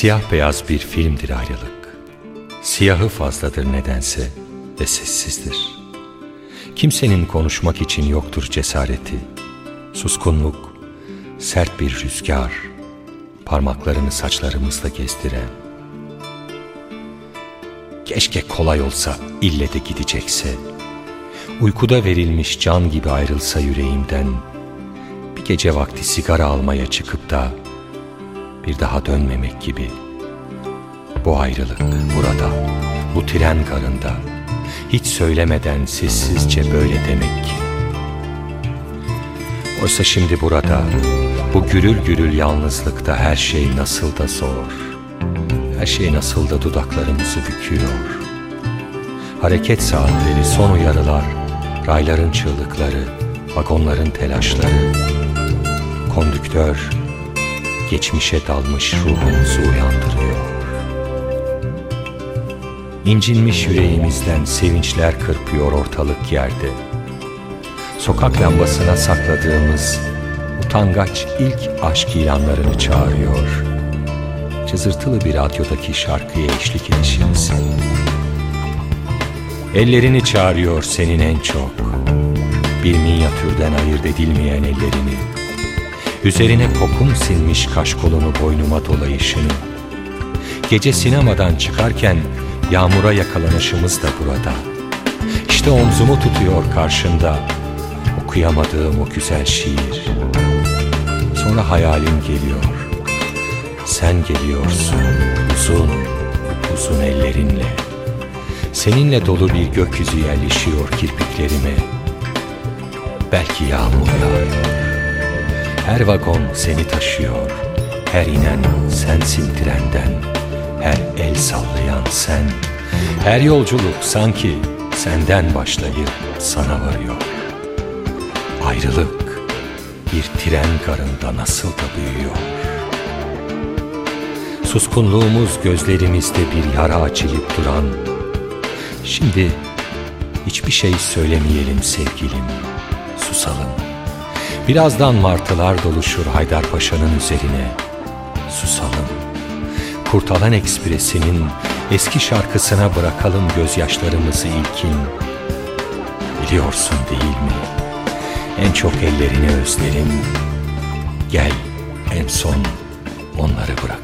Siyah beyaz bir filmdir ayrılık. Siyahı fazladır nedense ve sessizdir. Kimsenin konuşmak için yoktur cesareti. Suskunluk, sert bir rüzgar, parmaklarını saçlarımızda gezdiren. Keşke kolay olsa ille de gidecekse. Uykuda verilmiş can gibi ayrılsa yüreğimden. Bir gece vakti sigara almaya çıkıp da bir daha dönmemek gibi. Bu ayrılık burada, bu tren garında, hiç söylemeden sessizce böyle demek. Oysa şimdi burada, bu gürül gürül yalnızlıkta her şey nasıl da zor. Her şey nasıl da dudaklarımızı büküyor. Hareket saatleri, son uyarılar, rayların çığlıkları, vagonların telaşları. Kondüktör, geçmişe dalmış ruhumuzu uyandırıyor. İncinmiş yüreğimizden sevinçler kırpıyor ortalık yerde. Sokak lambasına sakladığımız utangaç ilk aşk ilanlarını çağırıyor. Cızırtılı bir radyodaki şarkıya eşlik edişimizi. Ellerini çağırıyor senin en çok. Bir minyatürden ayırt edilmeyen ellerini. Üzerine kokum sinmiş kaşkolunu boynuma dolayışını. Gece sinemadan çıkarken yağmura yakalanışımız da burada. İşte omzumu tutuyor karşında. Okuyamadığım o güzel şiir. Sonra hayalim geliyor. Sen geliyorsun uzun, uzun ellerinle. Seninle dolu bir gökyüzü yerleşiyor kirpiklerime. Belki yağmur yağıyor. Her vagon seni taşıyor. Her inen sensin trenden. Her el sallayan sen. Her yolculuk sanki senden başlayıp sana varıyor. Ayrılık bir tren garında nasıl da büyüyor. Suskunluğumuz gözlerimizde bir yara açılıp duran. Şimdi hiçbir şey söylemeyelim sevgilim, susalım. Birazdan martılar doluşur Haydarpaşa'nın üzerine. Susalım. Kurtalan Ekspresi'nin eski şarkısına bırakalım gözyaşlarımızı ilkin. Biliyorsun değil mi? En çok ellerini özlerim. Gel en son onları bırakayım.